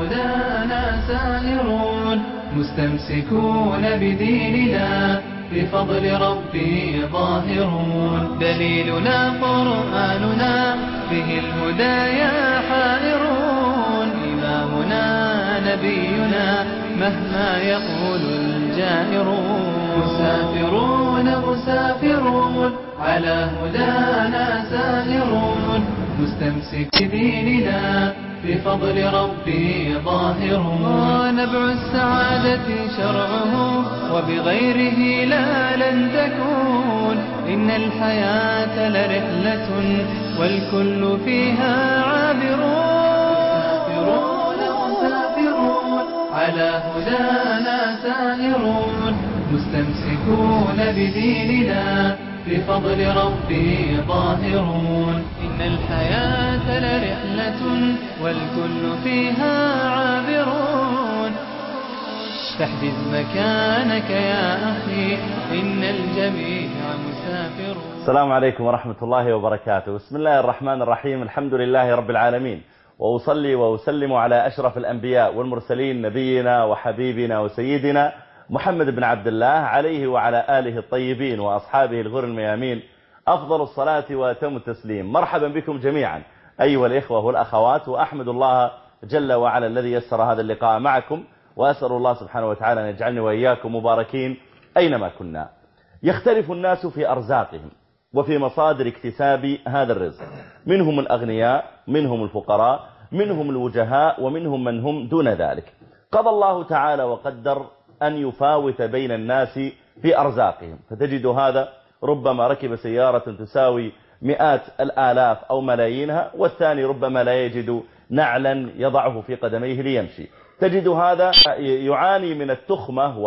هدانا سائرون مستمسكون بديننا بفضل ربي ظاهرون. دليلنا قرآننا به الهدايا حائرون. إمامنا نبينا مهما يقول الجائرون. مسافرون مسافرون على هدانا سائرون مستمسك بديننا بفضل ربي ظاهرون نبع السعادة شرعه وبغيره لا لن تكون. إن الحياة لرحلة والكل فيها عابرون. مسافرون على هدانا سائرون. مستمسكون بديننا. بفضل ربي ظاهرون إن الحياة لرحلة والكل فيها عابرون. فاحجز مكانك يا أخي إن الجميع مسافرون. السلام عليكم ورحمة الله وبركاته. بسم الله الرحمن الرحيم الحمد لله رب العالمين. وأصلي وأسلم على أشرف الأنبياء والمرسلين نبينا وحبيبنا وسيدنا محمد بن عبد الله عليه وعلى آله الطيبين وأصحابه الغر الميامين أفضل الصلاة وأتم التسليم. مرحبا بكم جميعا أيها الإخوة والأخوات وأحمد الله جل وعلا الذي يسر هذا اللقاء معكم وأسأل الله سبحانه وتعالى أن يجعلني وإياكم مباركين أينما كنا. يختلف الناس في أرزاقهم وفي مصادر اكتساب هذا الرزق. منهم الأغنياء منهم الفقراء منهم الوجهاء ومنهم من هم دون ذلك. قضى الله تعالى وقدر أن يفاوت بين الناس في أرزاقهم. فتجد هذا ربما ركب سيارة تساوي مئات الآلاف أو ملايينها والثاني ربما لا يجد نعلا يضعه في قدميه ليمشي. تجد هذا يعاني من التخمة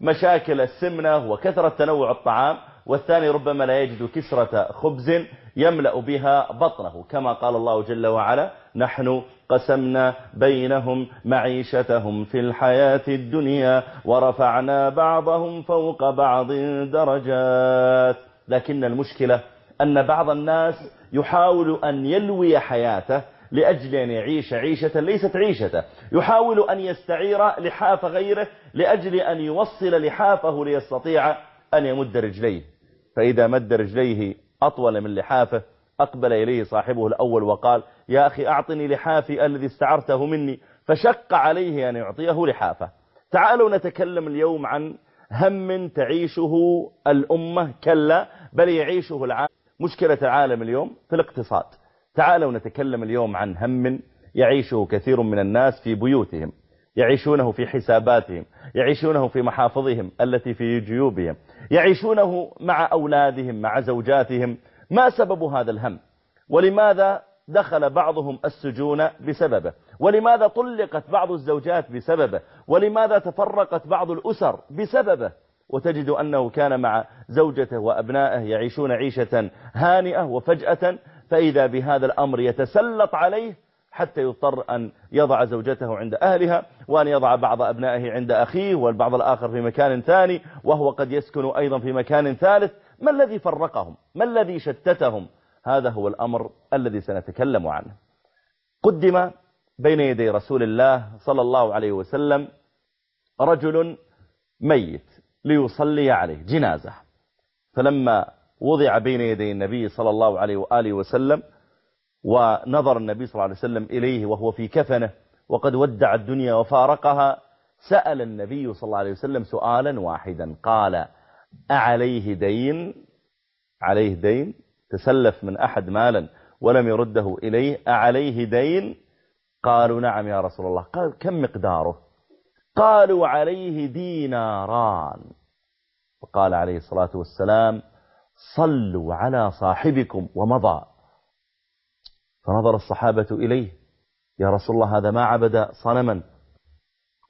ومشاكل السمنة وكثرة تنوع الطعام والثاني ربما لا يجد كسرة خبز يملأ بها بطنه كما قال الله جل وعلا نحن قسمنا بينهم معيشتهم في الحياة الدنيا ورفعنا بعضهم فوق بعض درجات. لكن المشكلة أن بعض الناس يحاول أن يلوي حياته لأجل أن يعيش عيشة ليست عيشته يحاول أن يستعير لحاف غيره لأجل أن يوصل لحافه ليستطيع أن يمد رجليه. فإذا مد رجليه أطول من لحافه أقبل إليه صاحبه الأول وقال يا أخي أعطني لحافي الذي استعرته مني. فشق عليه أن يعطيه لحافه. تعالوا نتكلم اليوم عن هم تعيشه الأمة كلا بل يعيشه العالم. مشكلة العالم اليوم في الاقتصاد. تعالوا نتكلم اليوم عن هم يعيشه كثير من الناس في بيوتهم. يعيشونه في حساباتهم يعيشونه في محافظهم التي في جيوبهم يعيشونه مع أولادهم مع زوجاتهم. ما سبب هذا الهم؟ ولماذا دخل بعضهم السجون بسببه؟ ولماذا طلقت بعض الزوجات بسببه؟ ولماذا تفرقت بعض الأسر بسببه؟ وتجد أنه كان مع زوجته وأبنائه يعيشون عيشة هانئة وفجأة فإذا بهذا الأمر يتسلط عليه حتى يضطر أن يضع زوجته عند أهلها وأن يضع بعض أبنائه عند أخيه والبعض الآخر في مكان ثاني وهو قد يسكن أيضا في مكان ثالث. ما الذي فرقهم؟ ما الذي شتتهم؟ هذا هو الأمر الذي سنتكلم عنه. قدم بين يدي رسول الله صلى الله عليه وسلم رجل ميت ليصلي عليه جنازة. فلما وضع بين يدي النبي صلى الله عليه وآله وسلم ونظر النبي صلى الله عليه وسلم إليه وهو في كفنه وقد ودع الدنيا وفارقها. سأل النبي صلى الله عليه وسلم سؤالا واحدا قال أعليه دين؟ عليه دين؟ تسلف من أحد مالا ولم يرده إليه؟ أعليه دين؟ قالوا نعم يا رسول الله. قال كم مقداره؟ قالوا عليه ديناران. وقال عليه الصلاة والسلام صلوا على صاحبكم ومضى. فنظر الصحابة إليه. يا رسول الله هذا ما عبد صنما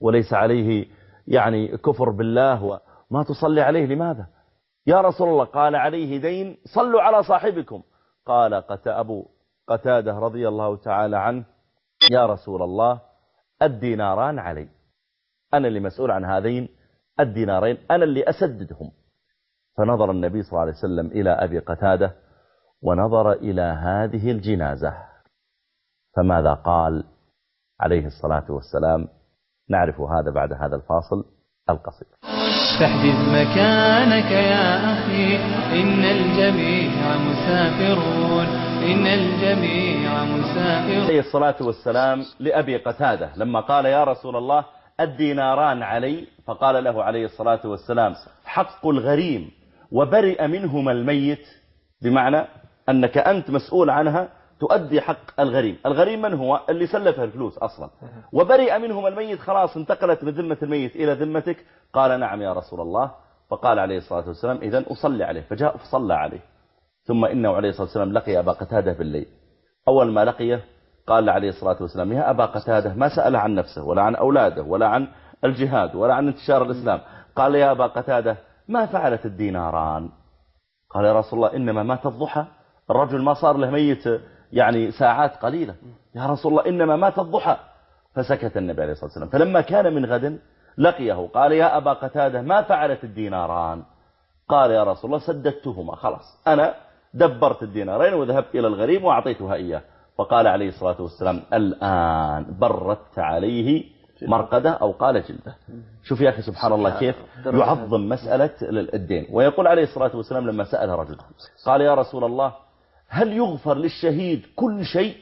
وليس عليه يعني كفر بالله وما تصلي عليه لماذا؟ يا رسول الله قال عليه دين صلوا على صاحبكم. قال قت أبو قتادة رضي الله تعالى عنه يا رسول الله الديناران علي. أنا اللي مسؤول عن هذين الدينارين أنا اللي أسددهم. فنظر النبي صلى الله عليه وسلم إلى أبي قتادة ونظر إلى هذه الجنازة. فماذا قال؟ عليه الصلاة والسلام. نعرف هذا بعد هذا الفاصل القصير. فاحجز مكانك يا أخي. إن الجميع مسافرون. إن الجميع مسافرون. عليه الصلاة والسلام لأبي قتادة. لما قال يا رسول الله الديناران علي فقال له عليه الصلاة والسلام حق الغريم وبرئ منهما الميت. بمعنى أنك أنت مسؤول عنها تؤدي حق الغريم. الغريم من هو؟ اللي سلفها الفلوس أصلا. وبرئ منهما الميت خلاص انتقلت من ذمة الميت إلى ذمتك. قال نعم يا رسول الله. فقال عليه الصلاة والسلام إذن أصلي عليه. فجاء فصلى عليه. ثم إنه عليه الصلاة والسلام لقي أبا قتادة بالليل أول ما لقيه قال عليه الصلاة والسلام يا أبا قتادة ما سأل عن نفسه ولا عن أولاده ولا عن الجهاد ولا عن انتشار الإسلام. قال يا أبا قتادة ما فعلت الديناران؟ قال يا رسول الله إنما مات الضحى. الرجل ما صار له ميت يعني ساعات قليلة. يا رسول الله إنما مات الضحى. فسكت النبي عليه الصلاة والسلام. فلما كان من غد لقيه قال يا أبا قتادة ما فعلت الديناران؟ قال يا رسول الله سددتهما خلاص. أنا دبرت الدينارين وذهبت إلى الغريب وأعطيتها إياه. فقال عليه الصلاة والسلام الآن بردت عليه مرقدة أو قال جلدة. شوف يا أخي سبحان الله كيف يعظم مسألة الدين. ويقول عليه الصلاة والسلام لما سأل رجل قال يا رسول الله هل يغفر للشهيد كل شيء؟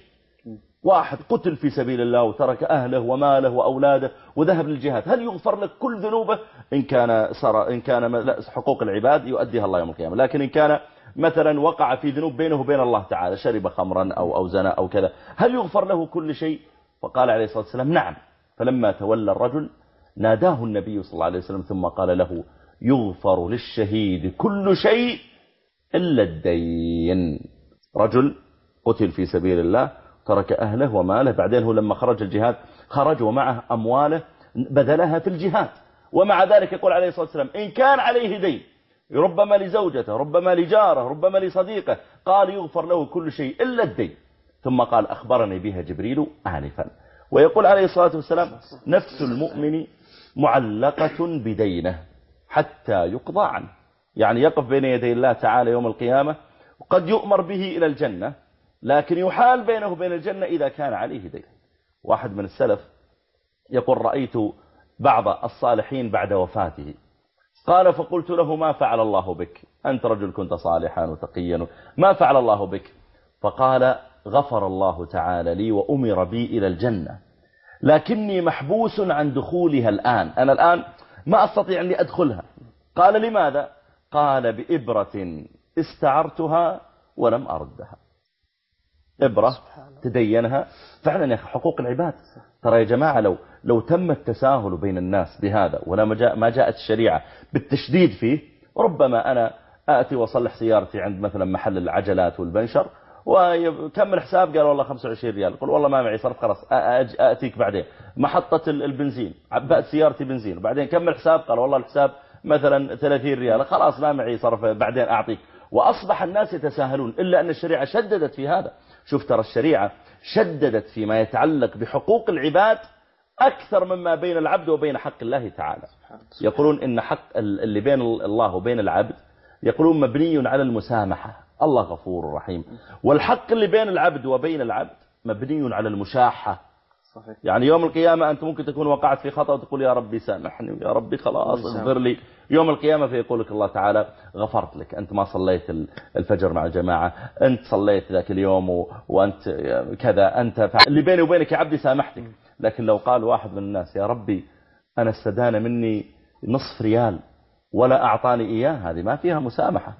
واحد قتل في سبيل الله وترك أهله وماله وأولاده وذهب للجهاد. هل يغفر لك كل ذنوبه؟ إن كان سر إن كان حقوق العباد يؤديها الله يوم القيامة. لكن إن كان مثلا وقع في ذنوب بينه وبين الله تعالى شرب خمرا أو, أو زنا أو كذا هل يغفر له كل شيء؟ فقال عليه الصلاة والسلام نعم. فلما تولى الرجل ناداه النبي صلى الله عليه وسلم ثم قال له يغفر للشهيد كل شيء إلا الدين. رجل قتل في سبيل الله ترك أهله وماله بعدين هو لما خرج الجهاد خرج ومعه أمواله بذلها في الجهاد. ومع ذلك يقول عليه الصلاة والسلام إن كان عليه دين ربما لزوجته ربما لجاره ربما لصديقه قال يغفر له كل شيء إلا الدين. ثم قال أخبرني بها جبريل آنفا. ويقول عليه الصلاة والسلام نفس المؤمن معلقة بدينه حتى يقضى عنه. يعني يقف بين يدي الله تعالى يوم القيامة وقد يؤمر به إلى الجنة لكن يحال بينه وبين الجنة إذا كان عليه دين. واحد من السلف يقول رأيت بعض الصالحين بعد وفاته. قال فقلت له ما فعل الله بك؟ أنت رجل كنت صالحا وتقيا. ما فعل الله بك؟ فقال غفر الله تعالى لي وأمر بي إلى الجنة. لكني محبوس عن دخولها الآن. أنا الآن ما أستطيع أني أدخلها. قال لماذا؟ قال بإبرة استعرتها ولم أردها. إبرة تدينها. فعلا يا أخي حقوق العباد. ترى يا جماعة لو لو تم التساهل بين الناس بهذا ولا ما جاءت الشريعة بالتشديد فيه ربما أنا آتي وأصلح سيارتي عند مثلا محل العجلات والبنشر وكم الحساب قال والله 25 ريال. قل والله ما معي صرف خلاص أتيك بعدين. محطة البنزين عبأت سيارتي بنزين بعدين كم الحساب قال والله الحساب مثلا 30 ريال خلاص ما معي صرف بعدين أعطيك. وأصبح الناس يتساهلون إلا أن الشريعة شددت في هذا. شوف ترى الشريعة شددت فيما يتعلق بحقوق العباد أكثر مما بين العبد وبين حق الله تعالى. يقولون إن حق اللي بين الله وبين العبد يقولون مبني على المسامحة. الله غفور رحيم. والحق اللي بين العبد وبين العبد مبني على المشاحة. صحيح. يعني يوم القيامة أنت ممكن تكون وقعت في خطأ وتقول يا ربي سامحني يا ربي خلاص اغفر لي. يوم القيامة فيقول لك الله تعالى غفرت لك. أنت ما صليت الفجر مع الجماعة أنت صليت ذاك اليوم وأنت كذا. أنت اللي بيني وبينك يا عبدي سامحتك. لكن لو قال واحد من الناس يا ربي أنا استدان مني نصف ريال ولا أعطاني إياه هذه ما فيها مسامحة.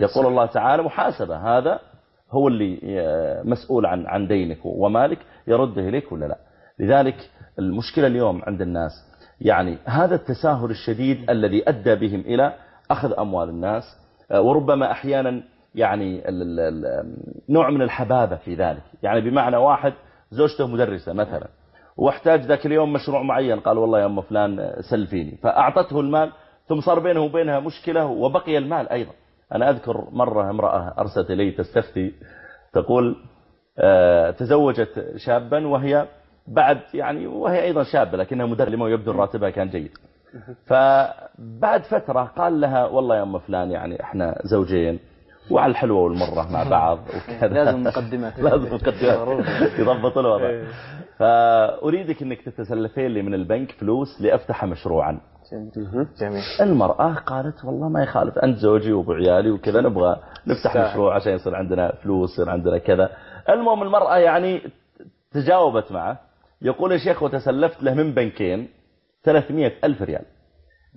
يقول الله تعالى محاسبة. هذا هو اللي مسؤول عن عن دينك ومالك يرده إليك ولا لا؟ لذلك المشكلة اليوم عند الناس يعني هذا التساهل الشديد الذي أدى بهم إلى أخذ أموال الناس وربما أحيانا يعني نوع من الحبابة في ذلك. يعني بمعنى واحد زوجته مدرسة مثلا واحتاج ذاك اليوم مشروع معين قال والله يا أم فلان سلفيني. فأعطته المال ثم صار بينه وبينها مشكلة وبقي المال أيضا. أنا أذكر مرة امرأة أرسلت إلي تستفتي تقول تزوجت شابا وهي بعد يعني وهي أيضا شابة لكنها مدرمة ويبدو راتبها كان جيد. فبعد فترة قال لها والله يا أم فلان يعني إحنا زوجين وعلى الحلوة والمرة مع بعض وكذا. لازم مقدمات لازم مقدمات يضبط الوضع. فأريدك أنك تتسلفين لي من البنك فلوس لأفتح مشروعا. جميل. المرأة قالت والله ما يخالف أنت زوجي وأبو عيالي وكذا نبغى نفتح. مشروع عشان يصير عندنا فلوس يصير عندنا كذا. المهم المرأة يعني تجاوبت معه. يقول يا شيخ وتسلفت له من بنكين 300 ألف ريال.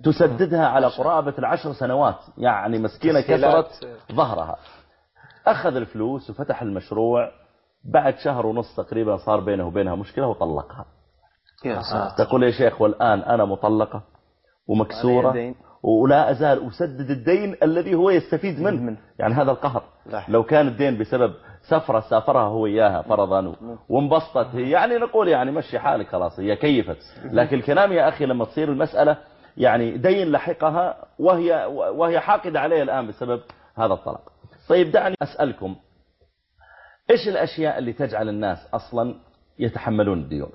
تسددها على قرابة العشر سنوات يعني مسكينة. كسرت ظهرها. أخذ الفلوس وفتح المشروع. بعد شهر ونص تقريبا صار بينه وبينها مشكلة وطلقها. يا تقول يا شيخ والآن أنا مطلقة ومكسورة. ولا أزال أسدد الدين الذي هو يستفيد منه. منه. يعني هذا القهر. لو كان الدين بسبب سفرة سافرها هو إياها فرضا وانبسطت هي. يعني نقول يعني مشي حالك خلاص هي كيفت. لكن الكلام يا أخي لما تصير المسألة يعني دين لحقها وهي وهي حاقدة عليه الآن بسبب هذا الطلاق. طيب دعني أسألكم إيش الأشياء اللي تجعل الناس أصلا يتحملون الديون؟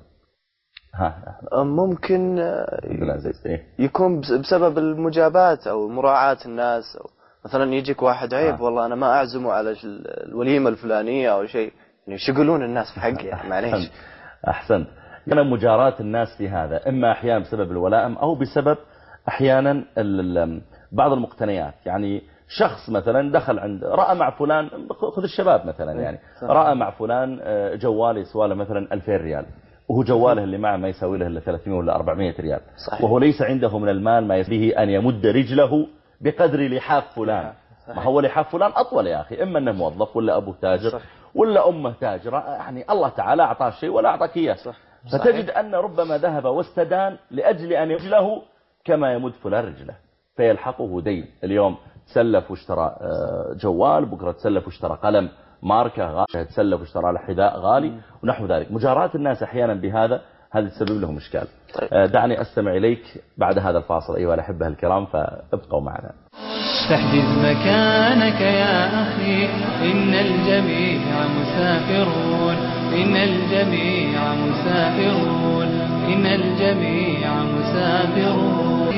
ممكن آه، إيه؟ يكون بس- بسبب المجابات أو مراعاة الناس أو مثلا يجيك واحد عيب آه. والله أنا ما أعزمه على الوليمة الفلانية أو شيء. يعني يقولون الناس في حقي؟ يعني معليش. أحسنت. كان مجاراة الناس في هذا إما أحيانا بسبب الولائم أو بسبب ال- بعض المقتنيات. يعني شخص مثلا دخل عند رأى مع فلان خذ الشباب مثلا يعني. صح. رأى مع فلان آه، جوال يسوى مثلا 2000 ريال. وهو جواله اللي معه ما يساوي له إلا 300 ولا 400 ريال. صحيح. وهو ليس عنده من المال ما يكفيه أن يمد رجله بقدر لحاف فلان. ما هو لحاف فلان؟ أطول يا أخي إما أنه موظف ولا أبوه تاجر صح. ولا أمه تاجرة. يعني الله تعالى أعطاه شيء ولا أعطاك إياه. فتجد أن ربما ذهب واستدان لأجل أن رجله كما يمد فلان رجله. فيلحقه دين. اليوم تسلف واشترى آه، جوال بكرة تسلف واشترى قلم. ماركة غالية تسلف واشترى له حذاء غالي ونحو ذلك. مجاراة الناس أحيانا بهذا هذا تسبب لهم إشكال. طيب. آه، دعني أستمع إليك بعد هذا الفاصل. أيها الأحبة الكرام فابقوا معنا. تحجز مكانك يا أخي إن الجميع مسافرون. إن الجميع مسافرون. إن الجميع مسافرون.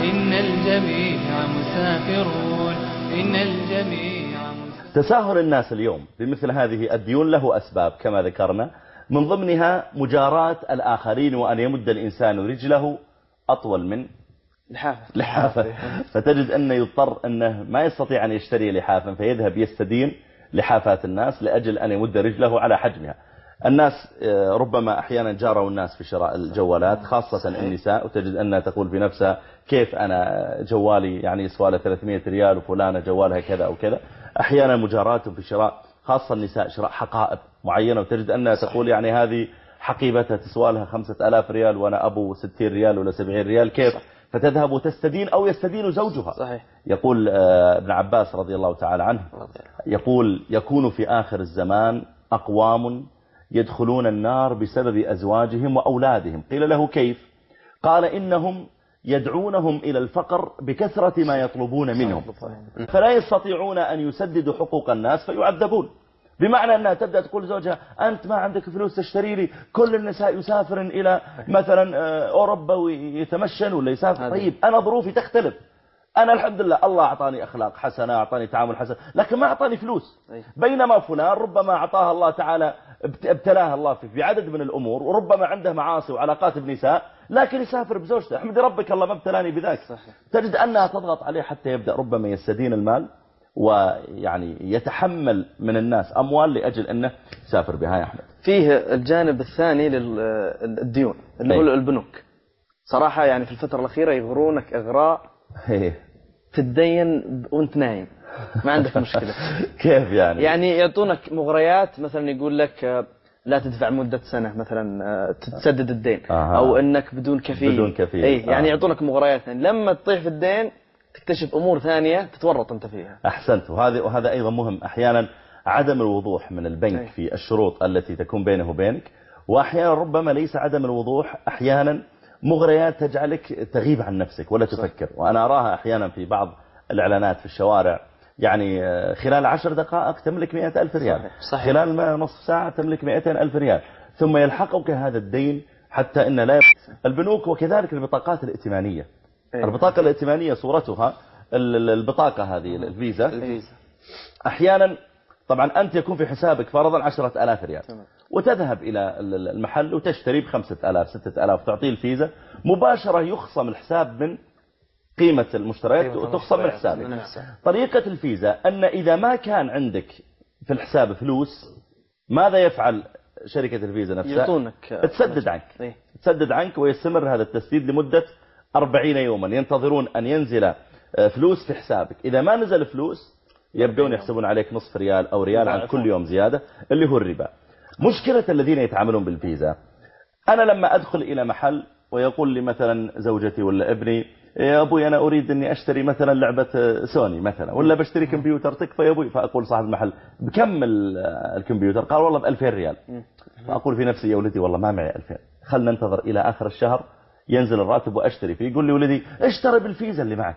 إن الجميع مسافرون. إن الجميع مسافرون تساهل الناس اليوم بمثل هذه الديون له أسباب كما ذكرنا. من ضمنها مجاراة الآخرين وأن يمد الإنسان رجله أطول من لحافة. لحافة. فتجد أنه يضطر أنه ما يستطيع أن يشتري لحافا فيذهب يستدين لحافات الناس لأجل أن يمد رجله على حجمها. الناس آه، ربما أحيانا جاروا الناس في شراء الجوالات خاصة النساء وتجد أنها تقول في نفسها كيف أنا جوالي يعني يسوى له 300 ريال وفلانة جوالها كذا أو كذا؟ أحيانا مجاراتهم في شراء خاصة النساء شراء حقائب معينة وتجد أنها تقول يعني هذه حقيبتها تسوى لها 5000 ريال وأنا أبو 60 ريال ولا 70 ريال كيف؟ فتذهب وتستدين أو يستدين زوجها. صحيح. يقول آه، ابن عباس رضي الله تعالى عنه. يقول يكون في آخر الزمان أقوام يدخلون النار بسبب أزواجهم وأولادهم. قيل له كيف؟ قال إنهم يدعونهم إلى الفقر بكثرة ما يطلبون منهم. فلا يستطيعون أن يسددوا حقوق الناس فيعذبون. بمعنى أنها تبدأ تقول زوجها أنت ما عندك فلوس تشتري لي كل النساء يسافرن إلى مثلا آه، أوروبا ويتمشن ولا يسافر. طيب أنا ظروفي تختلف. أنا الحمد لله الله أعطاني أخلاق حسنة أعطاني تعامل حسن لكن ما أعطاني فلوس. أي. بينما فلان ربما أعطاها الله تعالى ابت- ابتلاه الله في في عدد من الأمور وربما عنده معاصي وعلاقات بنساء لكن يسافر بزوجته احمد ربك الله ما ابتلاني بذاك صحيح. تجد أنها تضغط عليه حتى يبدأ ربما يستدين المال ويعني يتحمل من الناس أموال لأجل أنه يسافر بها يا أحمد فيه الجانب الثاني للديون اللي هو أي. البنوك صراحة يعني في الفترة الأخيرة يغرونك إغراء إيه. تتدين وأنت نايم ما عندك مشكلة. كيف يعني؟ يعني يعطونك مغريات مثلا يقول لك آه، لا تدفع مدة سنة مثلا آه، تسدد الدين. آها. أو أنك بدون كفيل. بدون كفيل. أي يعني آه. يعطونك مغريات. ثانية لما تطيح في الدين تكتشف أمور ثانية تتورط أنت فيها. أحسنت. وهذا وهذا أيضا مهم. أحيانا عدم الوضوح من البنك أي. في الشروط التي تكون بينه وبينك. وأحيانا ربما ليس عدم الوضوح. أحيانا مغريات تجعلك تغيب عن نفسك ولا تفكر. وأنا أراها أحيانا في بعض الإعلانات في الشوارع. يعني آه، خلال عشر دقائق تملك مئة ألف ريال صحيح. صحيح. خلال ما نصف ساعة تملك مئتين ألف ريال ثم يلحقك هذا الدين حتى إن لا. البنوك وكذلك البطاقات الائتمانية أي. البطاقة الائتمانية صورتها ال- ال- البطاقة هذه الفيزا الفيزا أحيانا طبعا أنت يكون في حسابك فرضا عشرة ألاف ريال. وتذهب إلى المحل وتشتري بخمسة ألاف ستة ألاف تعطيه الفيزا مباشرة يخصم الحساب من قيمة المشتريات وتخصم من حسابك. طريقة الفيزا أن إذا ما كان عندك في الحساب فلوس ماذا يفعل شركة الفيزا نفسها؟ يعطونك. تسدد عنك. إيه. تسدد عنك ويستمر هذا التسديد لمدة 40 يوما. ينتظرون أن ينزل آه، فلوس في حسابك. إذا ما نزل فلوس يبدون يحسبون عليك نصف ريال أو ريال عن كل يوم زيادة اللي هو الربا. مشكلة الذين يتعاملون بالفيزا أنا لما أدخل إلى محل ويقول لي مثلا زوجتي ولا ابني يا أبوي أنا أريد أني أشتري مثلا لعبة سوني مثلا ولا بشتري كمبيوتر تكفى يا أبوي فأقول صاحب المحل بكم الكمبيوتر؟ قال والله ب 2000 ريال فأقول في نفسي يا ولدي والله ما معي 2000 خلنا ننتظر إلى آخر الشهر ينزل الراتب وأشتري فيه. يقول لي ولدي اشتري بالفيزا اللي معك.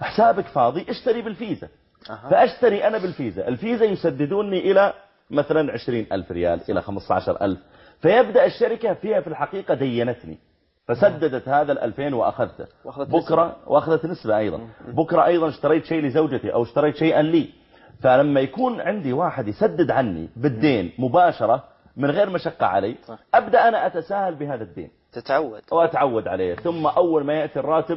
حسابك فاضي اشتري بالفيزا. فأشتري أنا بالفيزا. الفيزا يسددوني إلى مثلا 20 ألف ريال إلى 15 ألف. فيبدأ الشركة فيها في الحقيقة دينتني. فسددت هذا الألفين وأخذته. بكرة وأخذت نسبة أيضا. بكرة أيضا اشتريت شيء لزوجتي أو اشتريت شيئا لي. فلما يكون عندي واحد يسدد عني بالدين مباشرة من غير مشقة علي أبدأ أنا أتساهل بهذا الدين. تتعود. وأتعود عليه. ثم أول ما يأتي الراتب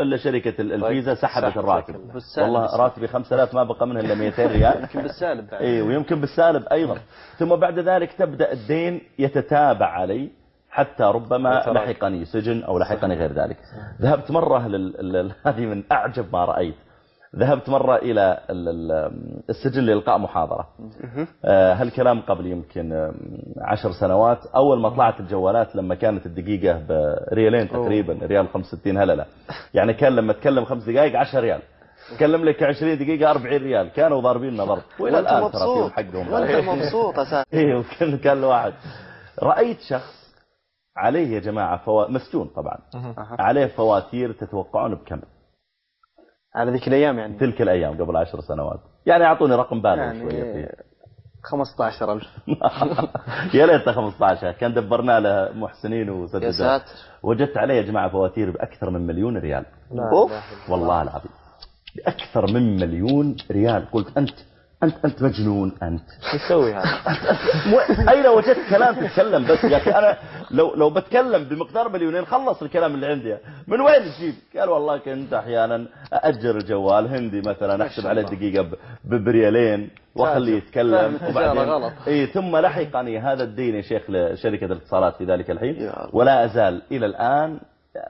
إلا شركة الفيزا سحبت الراتب. والله راتبي 5000 ما بقى منها إلا 200 ريال. يمكن بالسالب بعد. إيه ويمكن بالسالب أيضا. ثم بعد ذلك تبدأ الدين يتتابع علي. حتى ربما لحقني سجن أو لحقني غير ذلك. ذهبت مرة. هذه من أعجب ما رأيت. ذهبت مرة إلى السجن لإلقاء محاضرة. آه، هالكلام قبل يمكن عشر سنوات. أول ما طلعت الجوالات لما كانت الدقيقة بريالين تقريبا ريال 65 هللة يعني كان لما تكلم خمس دقائق 10 ريال. كلم لك 20 دقيقة 40 ريال. كانوا ضاربين ضرب وإلى الآن مبسوط. حقهم. وأنت مبسوط أساسا. إيه كان الواحد رأيت شخص عليه يا جماعة فوا... مسجون طبعا. عليه فواتير تتوقعون بكم؟ على ذيك الأيام يعني. تلك الأيام قبل عشر سنوات. يعني أعطوني رقم بالغ يعني شوية فيه. 15000 يا ليت 15 كان دبرنا له محسنين ساتر. وجدت عليه يا جماعة فواتير بأكثر من مليون ريال. أوف. والله العظيم. بأكثر من مليون ريال. قلت أنت أنت أنت مجنون أنت. إيش يسوي هذا؟ أين وجدت كلام تتكلم بس يا أخي أنا لو لو بتكلم بمقدار مليونين خلص الكلام اللي عندي. من وين تجيب؟ قال والله كنت أحيانا أأجر الجوال هندي مثلا أحسب عليه الدقيقة بريالين وأخليه يتكلم. غلط. إيه ثم لحقني هذا الدين يا شيخ لشركة الاتصالات في ذلك الحين. ولا أزال إلى الآن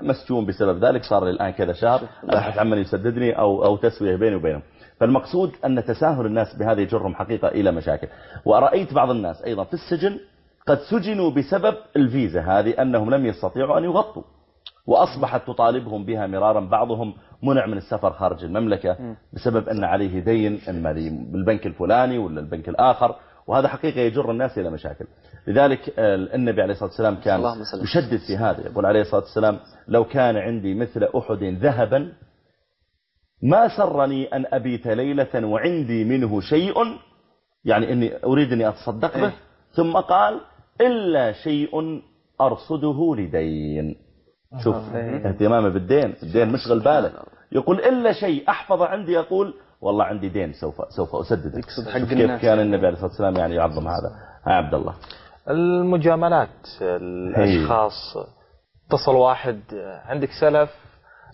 مسجون بسبب ذلك صار لي الآن كذا شهر. أبحث عن من يسددني أو, أو تسوية بيني وبينهم. فالمقصود أن تساهل الناس بهذا يجرهم حقيقة إلى مشاكل. ورأيت بعض الناس أيضا في السجن قد سجنوا بسبب الفيزا هذه أنهم لم يستطيعوا أن يغطوا وأصبحت تطالبهم بها مرارا بعضهم منع من السفر خارج المملكة بسبب أن عليه دين إما بالبنك الفلاني ولا البنك الآخر وهذا حقيقة يجر الناس إلى مشاكل. لذلك النبي عليه الصلاة والسلام كان. يشدد في هذا يقول عليه الصلاة والسلام لو كان عندي مثل أحد ذهبا ما سرني أن أبيت ليلة وعندي منه شيء يعني أني أريد أني أتصدق به ثم قال إلا شيء أرصده لدين. شوف اهتمامه بالدين الدين مشغل باله يقول إلا شيء أحفظ عندي يقول والله عندي دين سوف سوف أسدده. يقصد حق كيف. كان النبي عليه الصلاة والسلام يعني يعظم هذا. ها عبد الله. المجاملات الأشخاص اتصل واحد عندك سلف؟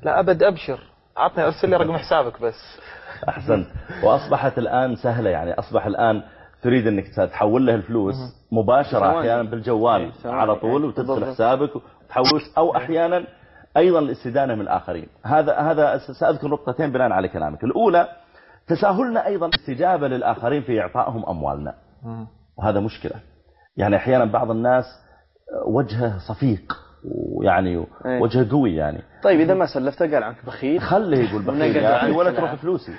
لا أبد أبشر. عطني ارسل لي رقم حسابك بس. أحسنت وأصبحت الآن سهلة يعني. أصبح الآن تريد أنك تحول له الفلوس مباشرة ثواني. أحيانا بالجوال إيه،. على طول إيه، وتدخل. حسابك وتحوش أو أحيانا أيضا الاستدانة من الآخرين. هذا هذا سأذكر نقطتين بناء على كلامك. الأولى تساهلنا أيضا استجابة للآخرين في إعطائهم أموالنا. وهذا مشكلة. يعني أحيانا بعض الناس وجهه صفيق. ويعني إيه. وجهه قوي يعني. طيب إذا ما سلفته قال عنك بخيل. خليه يقول بخيل يا عنك ولا. تروح فلوسي.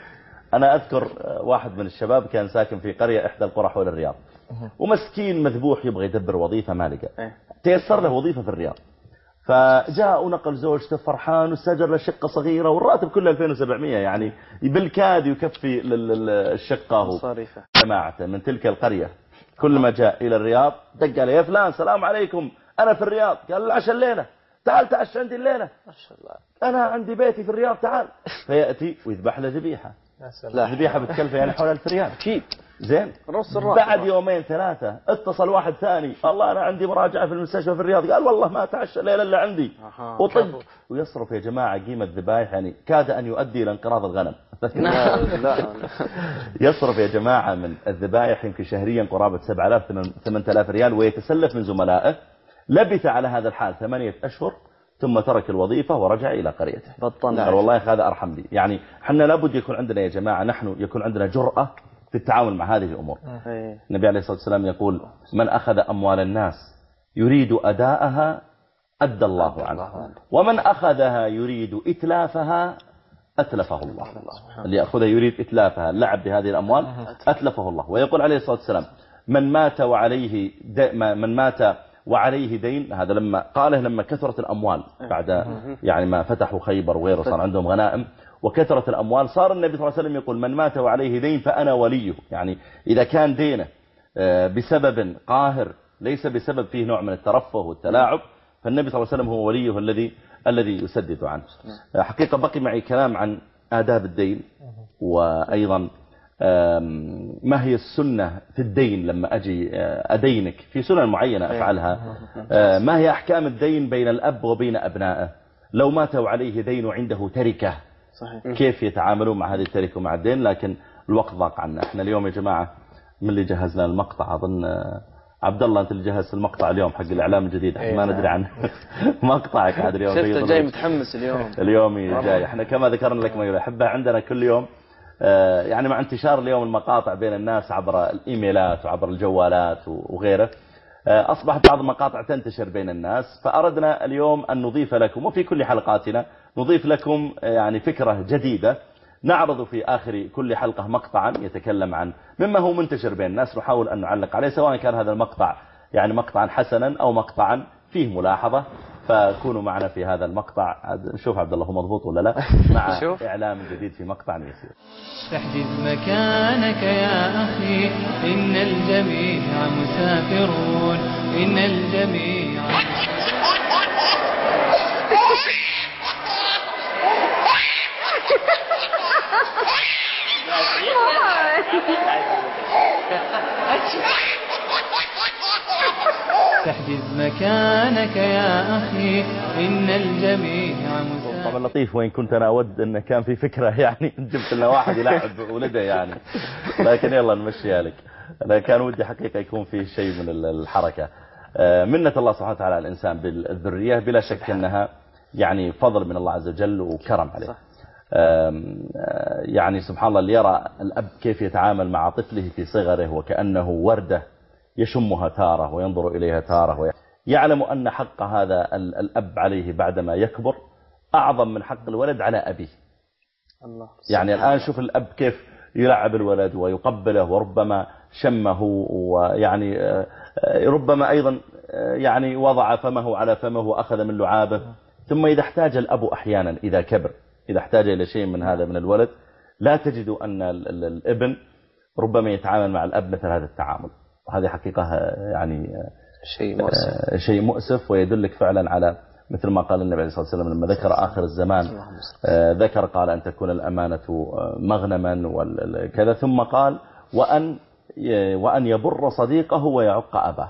أنا أذكر آه، واحد من الشباب كان ساكن في قرية إحدى القرى حول الرياض. ومسكين مذبوح يبغى يدبر وظيفة ما لقى. إيه. تيسر له وظيفة في الرياض. فجاء ونقل زوجته فرحان واستاجر له شقة صغيرة والراتب كله 2700 يعني. بالكاد يكفي الشقة هو. جماعته من تلك القرية. كل ما جاء إلى الرياض دق عليه يا فلان سلام عليكم. أنا في الرياض. قال له عشان الليلة تعال تعش عندي الليلة. ما شاء الله. أنا عندي بيتي في الرياض تعال. فيأتي ويذبح له ذبيحة سلام. ذبيحة بتكلفه يعني حوالي 1000 ريال. أكيد. زين. نص الراتب بعد يومين ثلاثة اتصل واحد ثاني. الله أنا عندي مراجعة في المستشفى في الرياض. قال والله ما تعشى الليلة إلا عندي. وطق ويصرف يا جماعة قيمة ذبايح يعني كاد أن يؤدي إلى انقراض الغنم. لا لا. يصرف يا جماعة من الذبائح يمكن شهريا قرابة 7000 8000 ريال ويتسلف من زملائه. لبث على هذا الحال ثمانية أشهر ثم ترك الوظيفة ورجع إلى قريته. بطلنا قال والله هذا أرحم لي. يعني حنا لابد يكون عندنا يا جماعة نحن يكون عندنا جرأة في التعامل مع هذه الأمور. إيه. النبي عليه الصلاة والسلام يقول من أخذ أموال الناس يريد أداءها أدى الله عنه ومن أخذها يريد إتلافها أتلفه الله. اللي يأخذها يريد إتلافها اللعب بهذه الأموال أتلفه الله. ويقول عليه الصلاة والسلام من مات وعليه من مات وعليه دين. هذا لما قاله لما كثرت الأموال بعد يعني ما فتحوا خيبر وغيره صار عندهم غنائم. وكثرت الأموال صار النبي صلى الله عليه وسلم يقول من مات وعليه دين فأنا وليه. يعني إذا كان دينه آه، بسبب قاهر ليس بسبب فيه نوع من الترفه والتلاعب فالنبي صلى الله عليه وسلم هو وليه الذي الذي يسدد عنه. آه، حقيقة بقي معي كلام عن آداب الدين وأيضا ما هي السنة في الدين لما أجي آه، أدينك؟ في سنن معينة أفعلها. آه، ما هي أحكام الدين بين الأب وبين أبنائه؟ لو ماتوا عليه دين وعنده تركة. صحيح. كيف يتعاملون مع هذه التركة ومع الدين؟ لكن الوقت ضاق عنا. إحنا اليوم يا جماعة من اللي جهزنا المقطع. أظن آه، عبد الله أنت اللي جهزت المقطع اليوم حق الإعلام الجديد. إحنا ما ندري عنه مقطعك عاد اليوم. شفته جاي. متحمس اليوم. اليوم جاي. إحنا كما ذكرنا لك ما يحبه عندنا كل يوم. آه، يعني مع انتشار اليوم المقاطع بين الناس عبر الإيميلات وعبر الجوالات وغيره آه، أصبحت بعض المقاطع تنتشر بين الناس فأردنا اليوم أن نضيف لكم وفي كل حلقاتنا نضيف لكم آه، يعني فكرة جديدة نعرض في آخر كل حلقة مقطعا يتكلم عن مما هو منتشر بين الناس نحاول أن نعلق عليه سواء كان هذا المقطع يعني مقطعا حسنا أو مقطعا فيه ملاحظة. فكونوا معنا في هذا المقطع نشوف عبد الله هو مضبوط ولا لا مع. إعلام جديد في مقطع يسير تحجز مكانك يا أخي إن الجميع مسافرون إن الجميع تحجز مكانك يا أخي إن الجميع مسافرون طبعا لطيف وين كنت أنا أود أنه كان في فكرة يعني جبت لنا واحد يلعب ولده يعني. لكن يلا نمشيها لك أنا كان ودي حقيقة يكون في شيء من ال- الحركة. آه، منة الله سبحانه وتعالى على الإنسان بالذرية بلا شك أنها يعني فضل من الله عز وجل وكرم عليه. آه، يعني سبحان الله اللي يرى الأب كيف يتعامل مع طفله في صغره وكأنه وردة يشمها تارة وينظر إليها تارة يعلم أن حق هذا ال- الأب عليه بعدما يكبر أعظم من حق الولد على أبيه. الله. يعني الآن شوف الأب كيف يلعب الولد ويقبله وربما شمه ويعني آه، ربما أيضا آه، يعني وضع فمه على فمه وأخذ من لعابه. ثم إذا احتاج الأب أحيانا إذا كبر إذا احتاج إلى شيء من هذا من الولد لا تجد أن ال- ال- الابن ربما يتعامل مع الأب مثل هذا التعامل. وهذه حقيقة آه، يعني آه، شيء مؤسف. آه، شيء مؤسف ويدلك فعلا على مثل ما قال النبي عليه الصلاة والسلام لما ذكر آخر الزمان ذكر قال أن تكون الأمانة مغنما وكذا ثم قال وأن وأن يبر صديقه ويعق أباه.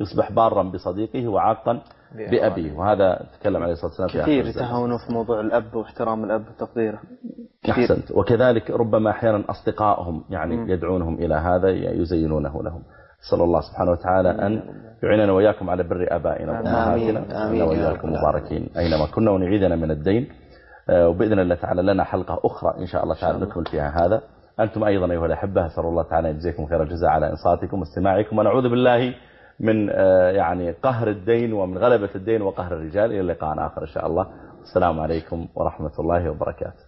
يصبح بارا بصديقه وعاقا بأبيه وهذا تكلم عليه الصلاة والسلام في كثير. يتهاونوا في موضوع الأب واحترام الأب وتقديره. أحسنت. وكذلك ربما أحيانا أصدقائهم يعني يدعونهم إلى هذا يزينونه لهم. صلى الله سبحانه وتعالى أن يعيننا وإياكم على بر آبائنا وأمهاتنا. آمين. وإياكم مباركين. أينما كنا ونعيدنا من الدين. آه، وبإذن الله تعالى لنا حلقة أخرى إن شاء الله تعالى نكمل فيها هذا. أنتم أيضا أيها الأحبة أسأل الله تعالى يجزيكم خير الجزاء على إنصاتكم واستماعكم. ونعوذ بالله من آه، يعني قهر الدين ومن غلبة الدين وقهر الرجال. إلى لقاء آخر إن شاء الله. السلام عليكم ورحمة الله وبركاته.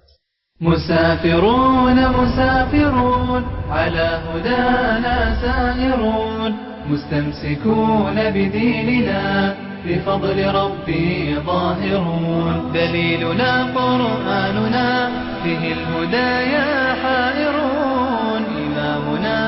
مسافرون مسافرون على هدانا سائرون. مستمسكون بديننا بفضل ربي ظاهرون. دليلنا قرآننا به الهدايا حائرون. إمامنا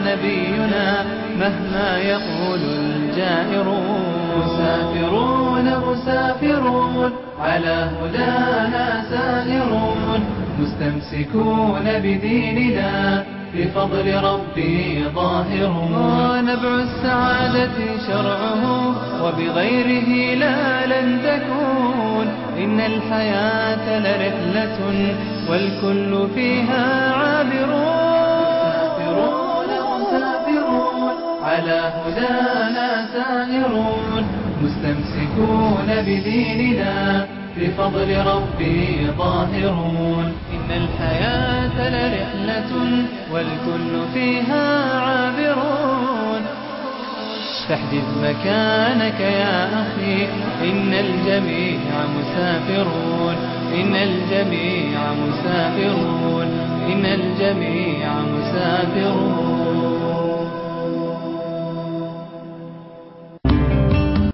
نبينا مهما يقول الجائرون مسافرون مسافرون على هدانا سائرون مستمسكون بديننا بفضل ربي ظاهرون. نبع السعادة شرعه وبغيره لا لن تكون. إن الحياة لرحلة والكل فيها عابرون. مسافرون على هدانا سائرون مستمسكون بديننا بفضل ربي ظاهرون إن الحياة لرحلة والكل فيها عابرون فاحجز مكانك يا أخي إن الجميع مسافرون إن الجميع مسافرون إن الجميع مسافرون.